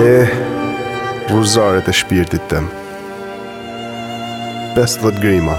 E rruzaret e shpirtit tem. 50 grima.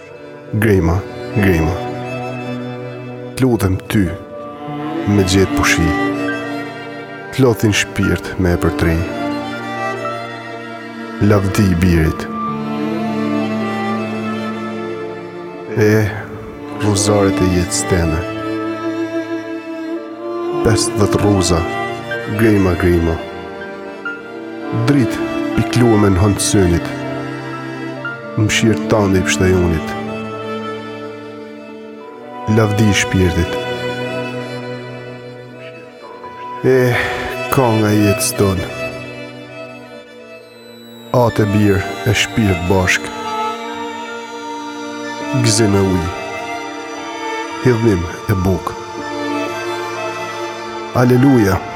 Grima, grima T'lutem ty Me gjetë pushi T'lodhtin shpirt me e përtri Lavdi i birit E rruzaret e jetës teme Pesëdhet rruza Grima, grima Dritë pikluemen hand synit, mëshirë tande i pshtjaunit. Lavdi i shpirtit. E kanga e jetës tonë. Atë e bir e shpirt bashkë. Gëzim e ujë. Hidhim e bukë. Aleluja. Aleluja.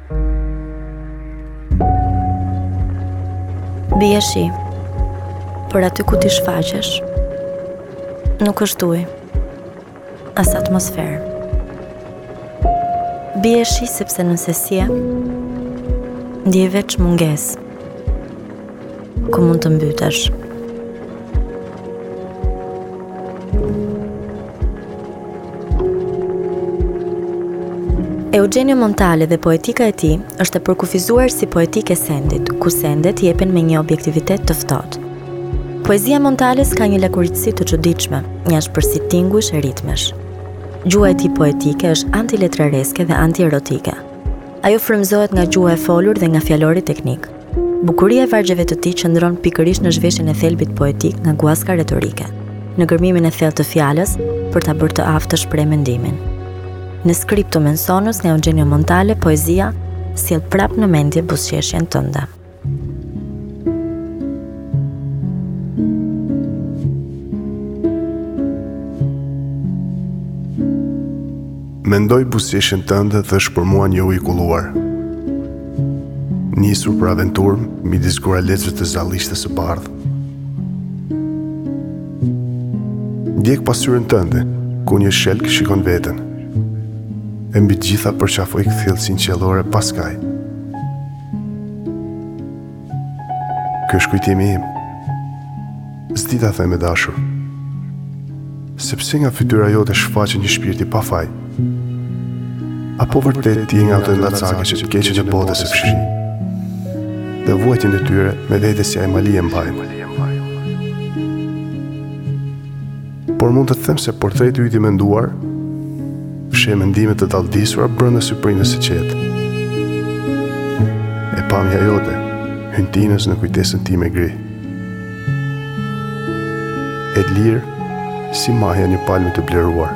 Bie shi, për aty ku ti shfaqesh, nuk është uj, as atmosferë. Bie shi sepse nëse s'je, ndjej veç mungesë. Ku mund të mbytesh? Eugenio Montale dhe poetika e tij është e përkufizuar si poetikë e sendit, ku sendet jepen me një objektivitet të ftohtë. Poezia e Montales ka një lakuritësi të çuditshme, një ashpërsi tingujsh e ritmesh. Gjuha e tij poetike është antiletrareske dhe antierotike. Ajo frymëzohet nga gjuha e folur dhe nga fjalori teknik. Bukuria e vargjeve të tij qëndron pikërisht në zhveshjen e thelbit poetik nga guaska retorike, në gërmimin e thellë të fjalës për ta bërë të aftë të shprehë mendimin. Në Scriptum et Sonus nga Eugenio Montale, poezia sjell prapë në mendje buzëqeshjen tënde. Mendoj buzëqeshjen tënde dhe është për mua një ujë i kulluar. Nisur për aventurë midis guralecëve të zallishtes së bardhë. Ndjek pasqyrën tënde, ku një shelk shikon veten. E mbi të gjitha përqafoj kthjellësinë qiellore paskaj. Ky është kujtimi im. S'di ta them e dashur. Sepse nga fytyra jote shfaqet një shpirt i pafaj. Apo vërtet ti je një nga ato ndacake që të keqen në botë s'e fshijnë. Dhe vuajtjen e tyre me vete si ai mali e mbajnë. Por mund të them se portreti yt i menduar fsheh mendime të dalldisura brenda syprinës së qetë. E pamja jote hyn tinës në kujtesën time gri. E dlirë, si maja e një palme të bleruar.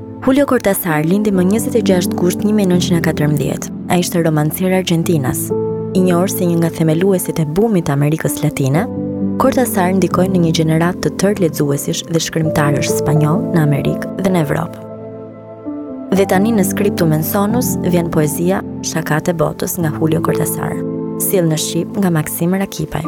Julio Cortázar lindi më 26 gusht 1914. Ai ishte romancier argjentinas. I njohur si një nga themeluesit e bumit të Amerikës Latine, Cortázar ndikoi në një gjeneratë të tërë lexuesish dhe shkrimtarësh spanjollë në Amerikë dhe në Evropë. Dhe tani në Scriptum et Sonus vjen poezia Shakat e botës nga Julio Cortázar, sjellë në Shqip nga Maksim Rakipaj.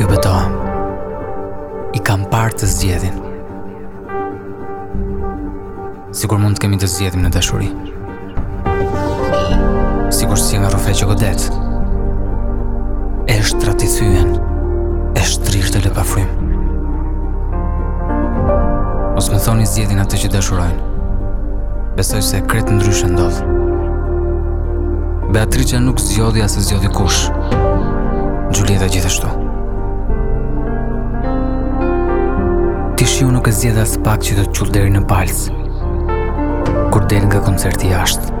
Ju betohem. I kam parë të zgjedhin. Sikur mund të kemi të zgjedhim në dashuri. Sikur s'ish një rrufe që të godet. Eshtrat t'i thyen, e shtrirë të lë pa frymë. Mos më thoni zgjedhin atë që dashurojnë. Besoj se krejt ndryshe ndodh. Beatriçe nuk zgjodhi as e zgjodhi kush. Xhulieta gjithashtu. Ti shiun nuk e zgjedh aspak që do të të qullë deri në palcë, kur del nga koncerti jashtë.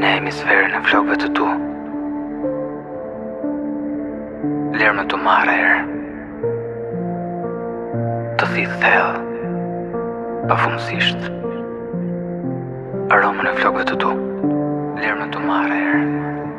Në hemisferën e flokëve të tu Lermë të marr erë Të thith thellë Pafundësisht Aromën e flokëve të tu Lermë të marr erë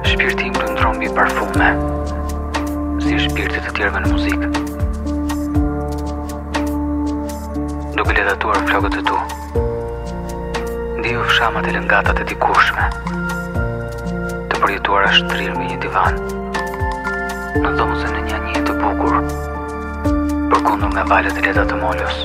Shpirti im lundron mbi parfume, si shpirti i të tjerëve në muzikë. Duke ledhatuar flokët e tu, ndiej ofshamat e lëngatat e dikushme, të përjetuara shtrirë mbi një divan, në dhomëzën e një anijeje të bukur, përkundur nga valët e lehta të molos.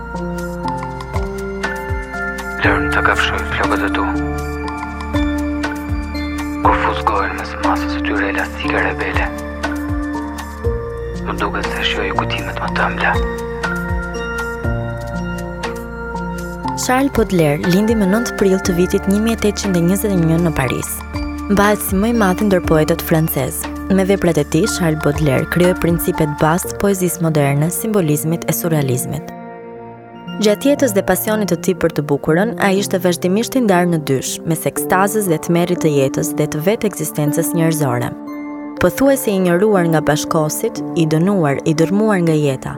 Lërmë t'i kafshoj flokët e tu Kur fus gojën mes masës së tyre elastike rebele Më duket se shijoj kujtimet më të ëmbla Charles Baudelaire lindi më 9 prill të vitit 1821 në Paris. Mbahet si më i madhi ndër poetët francezë. Me veprat e tij, Charles Baudelaire krijoi principet bazë të poezisë moderne, simbolizmit e surrealizmit. Gjatë jetës dhe pasionit të tij për të bukurën, ai ishte vazhdimisht i ndarë në dysh, mes ekstazës dhe tmerrit të jetës dhe të vetë ekzistencës njerëzore. Pothuajse i injoruar nga bashkëkohësit, i dënuar, i dërmuar nga jeta,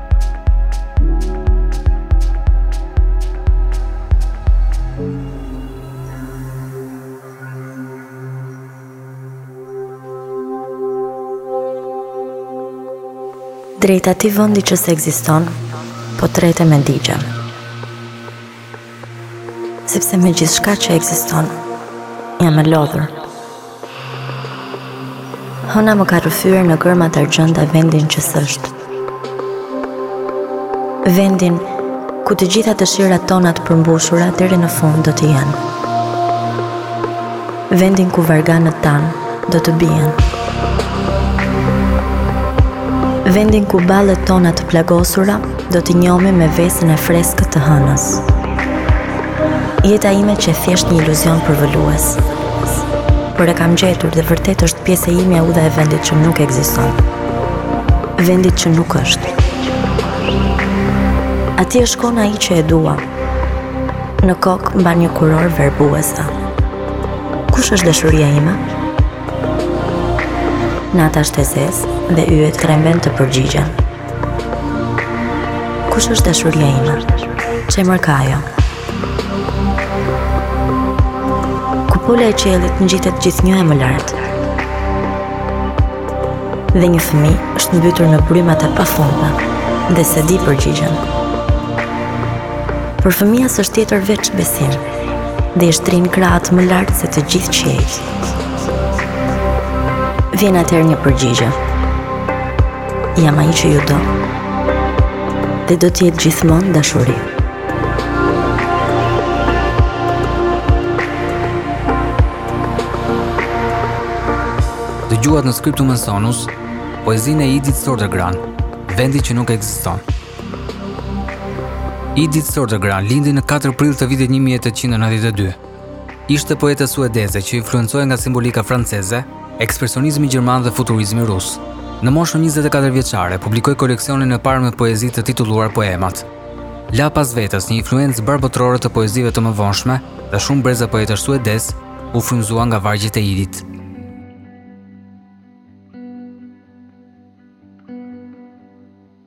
Drejt atij vendi që s'ekziston, po tretem e digjem. Sepse me gjithçka që ekziston, jam e lodhur. Hëna më ka rrëfyer në gërma të argjendta vendin që s'është. Vendin ku të gjitha dëshirat tona të përmbushura deri në fund do të jenë. Vendin ku vargonjtë tanë do të bien. Vendin ku ballet tona të plagosura do t'i njomim me vesën e freskët të hënës. Jeta ime qe thjesht një iluzion përvëlues. Por e kam gjetur dhe vërtet është pjesë e ime udha e vendit që nuk ekziston. Vendit që nuk është. Atje shkon ai që e dua, Në kokë mban një kurorë verbuese. Kush është dashuria ime? Nata është e zezë dhe yjet tremben të përgjigjen. Kush është dashuria ime? Ç'emër ka ajo. Kupola e qiellit ngjitet gjithnjë e më lart. Dhe një fëmijë është mbytur në brymat e pafundme dhe s'e di përgjigjen. Por fëmija s'është tjetër veç besim, dhe i shtrin krahët më lart se të gjithë qiejt. Vjen atëherë një përgjigje. Jam ai që ju do, dhe do të jetë gjithmonë dashuri. Dëgjuat në Scriptum Sonus, poezinë e Edith Södergran, vendi që nuk e Edith Södergran lindi në 4 prill të vitit 1892. Ishte poete suedeze që influencohej nga simbolika franceze, ekspresionizmi gjerman dhe futurizmi rus. Në moshën 24 vjeçare publikoi koleksionin e parë me poezi të titulluar Poemat. La pas vetes një influencë mbarëbotërore të poezive të mëvonshme dhe shumë breza poetësh suedezë u frymzuan nga vargjet e Edith.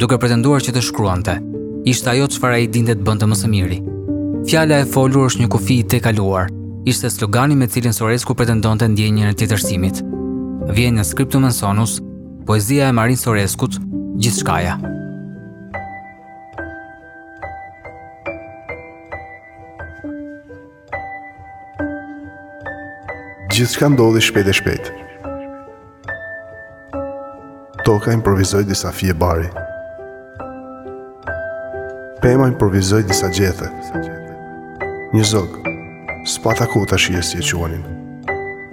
duke pretenduar që të shkruante, ishte ajo çfarë ai dinte të bënte më së miri. Fjala e folur është një kufi i tejkaluar, ishte slogani me të cilin Soresku pretendonte ndjenjën e tjetërsimit. Vjen në Scriptum Sonus, poezia e Marin Soreskut, Gjithçkaja. Gjithçka ndodhi shpejt e shpejt. Toka improvizoi disa fije bari. Pema improvizoi disa gjethe. Një zog, s'pata kohë ta shihja si e quanin,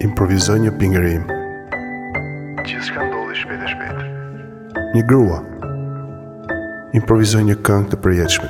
improvizoi një pingërimë. Gjithçka ndodhi shpejt e shpejt. Një grua improvizoi një këngë të përjetshme.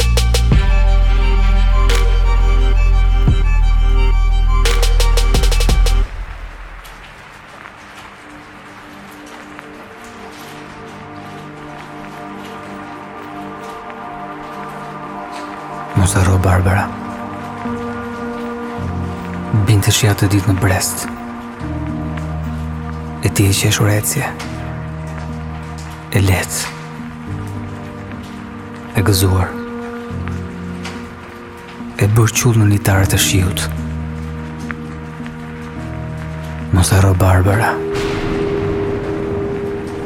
Mos harro Barbara. Binte shi atë ditë në Brest. E ti e qeshur ecje. E lehtë. e gëzuar, e bërë qull në litarët e shiut. Mos harro Barbara.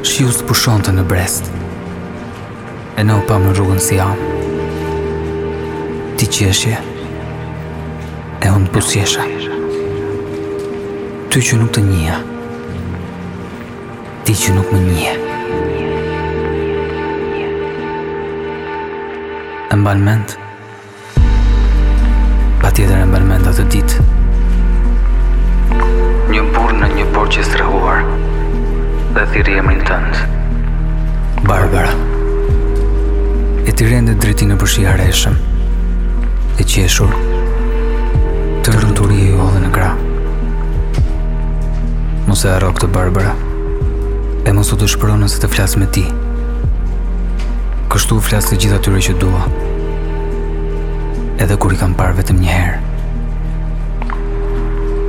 Shiu s'pushonte në Brest, e ne u pamë në rrugën Siam. Ti qeshje, e unë po qeshja. Ty që nuk të njihja. Ti që nuk më njihje E mban mend Patjetër e mban mend atë ditë Një burrë në një portë qe strehuar Dhe thirri emrin tënd Barbara E ti rende drejt tij nëpër shi hareshëm E qeshur Tërë nur iu hodhe në krahë Mos e harro këtë Barbara. E mos u dëshpëro nëse të flas me ti. Kështu u flas të gjithë atyre që dua. Edhe kur i kam parë vetëm një herë.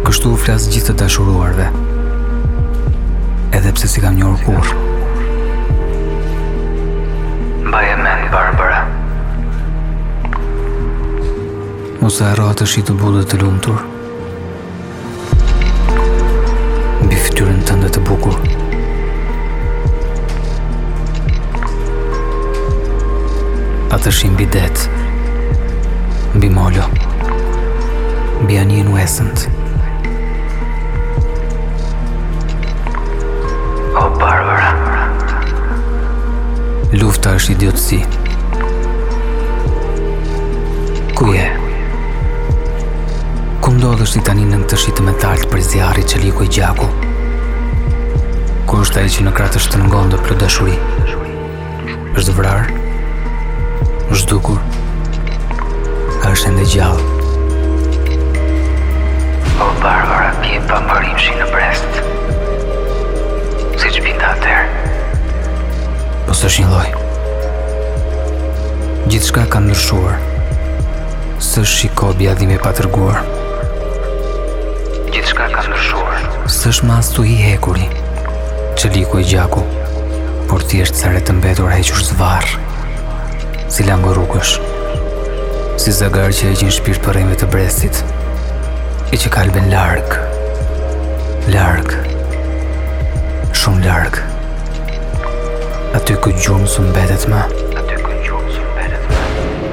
Kështu u flas gjithë të dashuruarve. Edhe pse s'i kam njohur kurrë. Mbaje mend Barbara. Mos e harro atë shi të butë të lumtur. Mbi fytyrën tënde të bukur. Atë shi mbi det. Mbi molo. Mbi anijen Uesant. O Barbara. Lufta është idiotësi. Ku je? Ku ndodhesh ti tani në këtë shi të metaltë prej zjarri çeliku e gjaku? Ku është ai që në krahë të shtrëngonte plot dashuri? është vrarë? është zhdukur? A është ende gjallë? O Barbara, bie pambarim shi në Brest Siç binte atëherë Po s'është njëlloj Gjithçka ka ndryshuar S'është shi kobi a dhimbje e patreguar Gjithçka ka ndryshuar S'është më as stuhi hekuri Çeliku e gjaku Por thjesht ca re të mbetur hequr zvarrë Si langonj rrugësh Si zagarë që heqin shpirt përrenjve të Brestit E që kalben larg Larg Shumë larg Aty ku gjurmë s'u mbetet më